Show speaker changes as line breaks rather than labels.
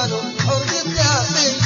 Oh, you got me.